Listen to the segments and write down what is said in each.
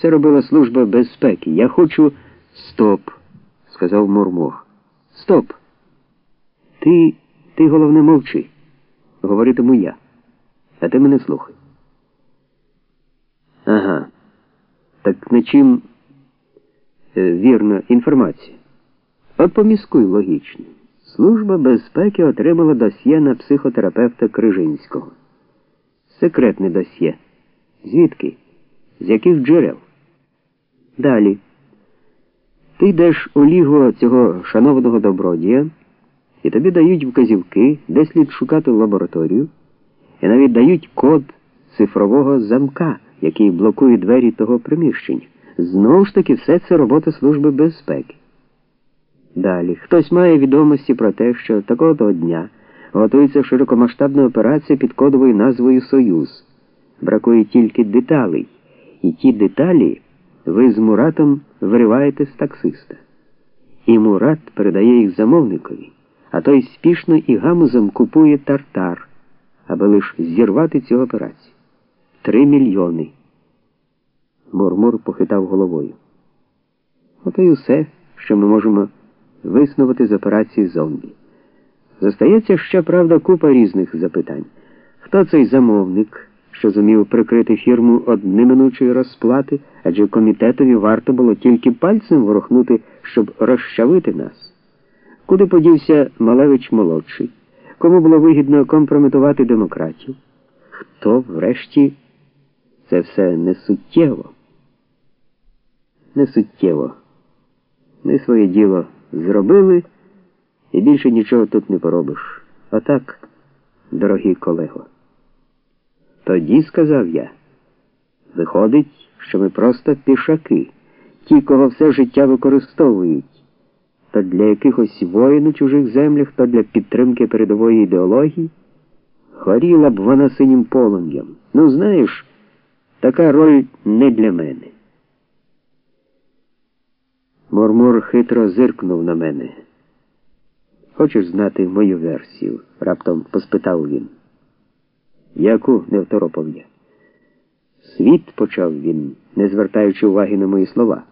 Це робила служба безпеки. Я хочу. Стоп, сказав Мурмох. Стоп. Ти, ти головне мовчи. Говоритиму я. А ти мене слухай. Ага. Так на чим е, вірна інформація? От поміскуй логічно. Служба безпеки отримала досьє на психотерапевта Крижинського. Секретне досьє. Звідки? З яких джерел? Далі. Ти йдеш у лігво цього шановного добродія, і тобі дають вказівки, де слід шукати лабораторію, і навіть дають код цифрового замка, який блокує двері того приміщення. Знову ж таки, все це робота Служби безпеки. Далі, хтось має відомості про те, що такого то дня готується широкомасштабна операція під кодовою назвою Союз. Бракує тільки деталей, і ті деталі ви з Муратом вириваєте з таксиста. І Мурат передає їх замовникові, а той спішно і гамузом купує тартар, аби лише зірвати цю операцію. Три мільйони. Мурмур похитав головою. Ото й усе, що ми можемо виснувати з операції зомбі. Зостається ще, правда, купа різних запитань. Хто цей замовник, що зумів прикрити фірму од неминучої розплати, адже комітетові варто було тільки пальцем ворухнути, щоб розчавити нас? Куди подівся Малевич молодший? Кому було вигідно компрометувати демократію? Хто, врешті, це все не суттєво? Не суттєво. Ми своє діло зробили і більше нічого тут не поробиш. Отак, дорогі колего. Тоді сказав я, виходить, що ми просто пішаки, ті, кого все життя використовують, то для якихось воїн у чужих землях, то для підтримки передової ідеології, горіла б вона синім полум'ям. Ну, знаєш, така роль не для мене. Мурмур хитро зиркнув на мене. Хочеш знати мою версію? раптом поспитав він. Яку не второпав я. Світ, почав він, не звертаючи уваги на мої слова.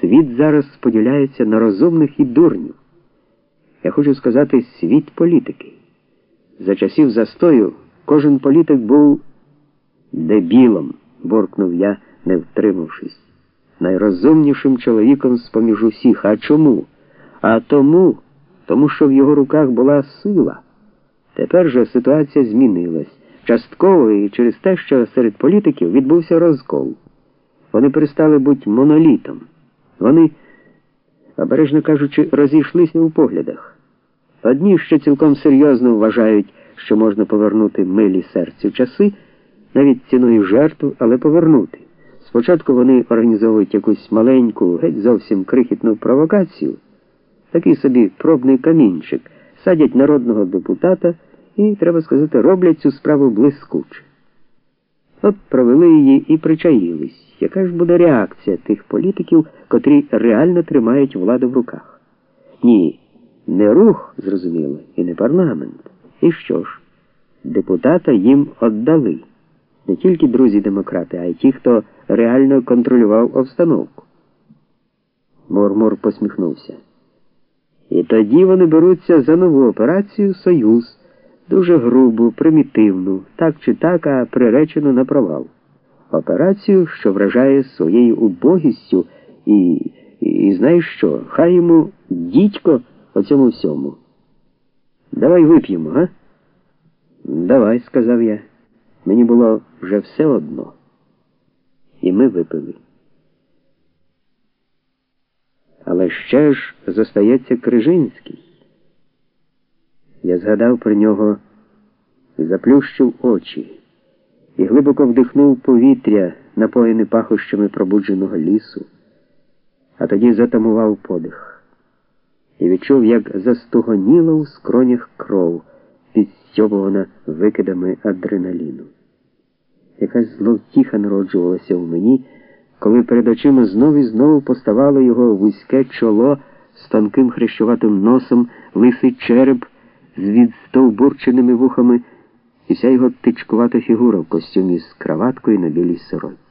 Світ зараз поділяється на розумних і дурнів. Я хочу сказати світ політики. За часів застою кожен політик був дебілом, буркнув я, не втримавшись найрозумнішим чоловіком з поміж усіх. А чому? А тому, тому що в його руках була сила. Тепер же ситуація змінилась. Частково і через те, що серед політиків відбувся розкол. Вони перестали бути монолітом. Вони, обережно кажучи, розійшлися у поглядах. Одні, що цілком серйозно вважають, що можна повернути милі серцю часи, навіть ціною жертв, але повернути. Спочатку вони організовують якусь маленьку, геть зовсім крихітну провокацію, такий собі пробний камінчик, садять народного депутата і, треба сказати, роблять цю справу блискуче. От провели її і причаїлись. Яка ж буде реакція тих політиків, котрі реально тримають владу в руках? Ні, не рух, зрозуміло, і не парламент. І що ж? Депутата їм віддали не тільки друзі-демократи, а й ті, хто реально контролював обстановку. Мурмур посміхнувся. І тоді вони беруться за нову операцію Союз, дуже грубу, примітивну, так чи так, а приречену на провал. Операцію, що вражає своєю убогістю, і, і, і знаєш що, хай йому дідько по цьому всьому. Давай вип'ємо, га? Давай, сказав я. Мені було вже все одно. І ми випили. Але ще ж зостається Крижинський. Я згадав про нього заплющив очі, і глибоко вдихнув повітря, напоєне пахощами пробудженого лісу, а тоді затамував подих і відчув, як застугоніла у скронях кров підстьобувана викидами адреналіну. Якась зловтіха народжувалася в мені, коли перед очима знов і знову поставало його вузьке чоло з тонким хрещуватим носом, лисий череп з відстовбурченими вухами і вся його тичкувата фігура в костюмі з краваткою на білій сорочці.